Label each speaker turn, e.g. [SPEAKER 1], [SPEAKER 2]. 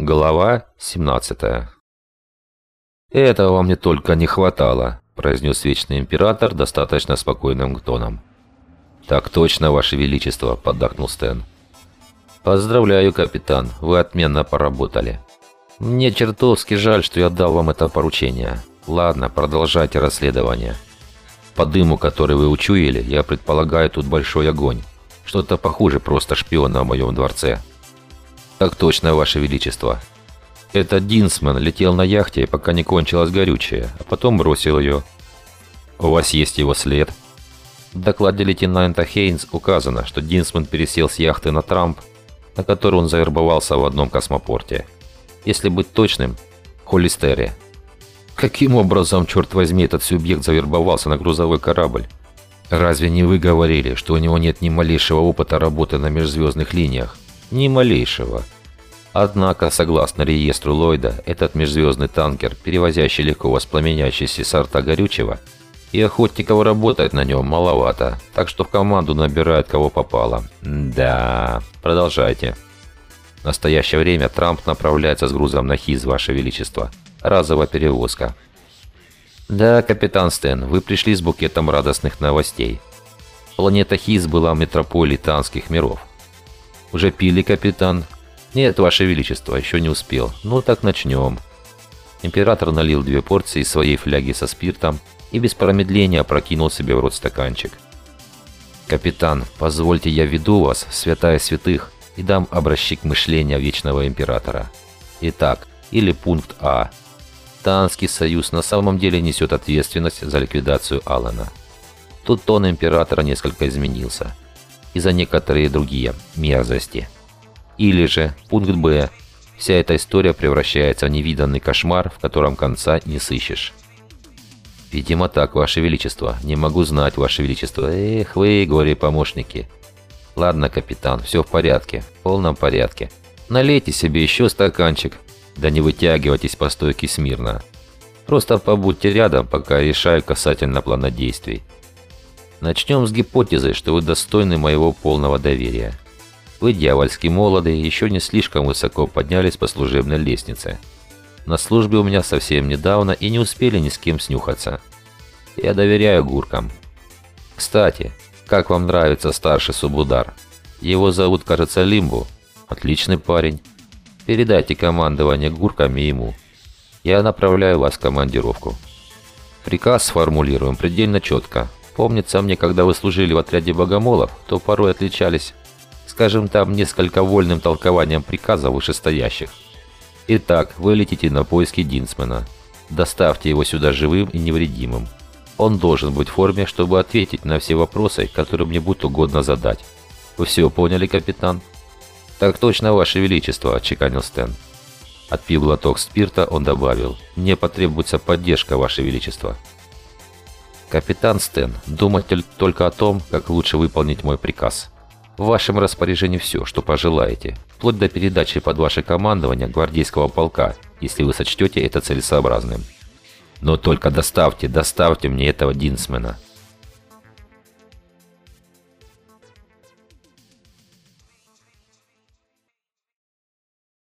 [SPEAKER 1] Глава 17 «Этого мне только не хватало», – произнес Вечный Император достаточно спокойным тоном. «Так точно, Ваше Величество», – поддакнул Стэн. «Поздравляю, капитан, вы отменно поработали. Мне чертовски жаль, что я дал вам это поручение. Ладно, продолжайте расследование. По дыму, который вы учуяли, я предполагаю тут большой огонь. Что-то похуже просто шпиона в моем дворце». «Так точно, Ваше Величество. Этот Динсман летел на яхте, пока не кончилось горючее, а потом бросил ее. У вас есть его след?» В докладе лейтенанта Хейнс указано, что Динсман пересел с яхты на Трамп, на которой он завербовался в одном космопорте. Если быть точным, Холлистере. Каким образом, черт возьми, этот субъект завербовался на грузовой корабль? Разве не вы говорили, что у него нет ни малейшего опыта работы на межзвездных линиях? Ни малейшего. Однако, согласно реестру Ллойда, этот межзвездный танкер, перевозящий легко воспламеняющиеся сорта горючего, и охотников работать на нем маловато, так что в команду набирают кого попало. Да, продолжайте. В настоящее время Трамп направляется с грузом на Хиз, Ваше Величество. Разовая перевозка. Да, капитан Стэн, вы пришли с букетом радостных новостей. Планета Хиз была метрополией танских миров. «Уже пили, капитан?» «Нет, Ваше Величество, еще не успел. Ну так начнем». Император налил две порции из своей фляги со спиртом и без промедления опрокинул себе в рот стаканчик. «Капитан, позвольте я веду вас, святая святых, и дам образчик мышления Вечного Императора. Итак, или пункт А. Танский союз на самом деле несет ответственность за ликвидацию Алана. Тут тон Императора несколько изменился – и за некоторые другие мерзости. Или же, пункт Б, вся эта история превращается в невиданный кошмар, в котором конца не сыщешь. «Видимо так, Ваше Величество. Не могу знать, Ваше Величество. Эх вы, горе-помощники». «Ладно, капитан, все в порядке, в полном порядке. Налейте себе еще стаканчик, да не вытягивайтесь по стойке смирно. Просто побудьте рядом, пока решаю касательно плана действий. Начнем с гипотезы, что вы достойны моего полного доверия. Вы дьявольски молоды, еще не слишком высоко поднялись по служебной лестнице. На службе у меня совсем недавно и не успели ни с кем снюхаться. Я доверяю гуркам. Кстати, как вам нравится старший субудар? Его зовут, кажется, Лимбу. Отличный парень. Передайте командование гурками ему. Я направляю вас в командировку. Приказ сформулируем предельно четко. Помнится мне, когда вы служили в отряде богомолов, то порой отличались, скажем там, несколько вольным толкованием приказов вышестоящих. Итак, вы летите на поиски Динсмена. Доставьте его сюда живым и невредимым. Он должен быть в форме, чтобы ответить на все вопросы, которые мне будет угодно задать. Вы все поняли, капитан? Так точно, Ваше Величество, отчеканил Стэн. Отпив глоток спирта, он добавил. Мне потребуется поддержка, Ваше Величество. «Капитан Стэн, думайте только о том, как лучше выполнить мой приказ. В вашем распоряжении все, что пожелаете, вплоть до передачи под ваше командование гвардейского полка, если вы сочтете это целесообразным. Но только доставьте, доставьте мне этого Динсмена.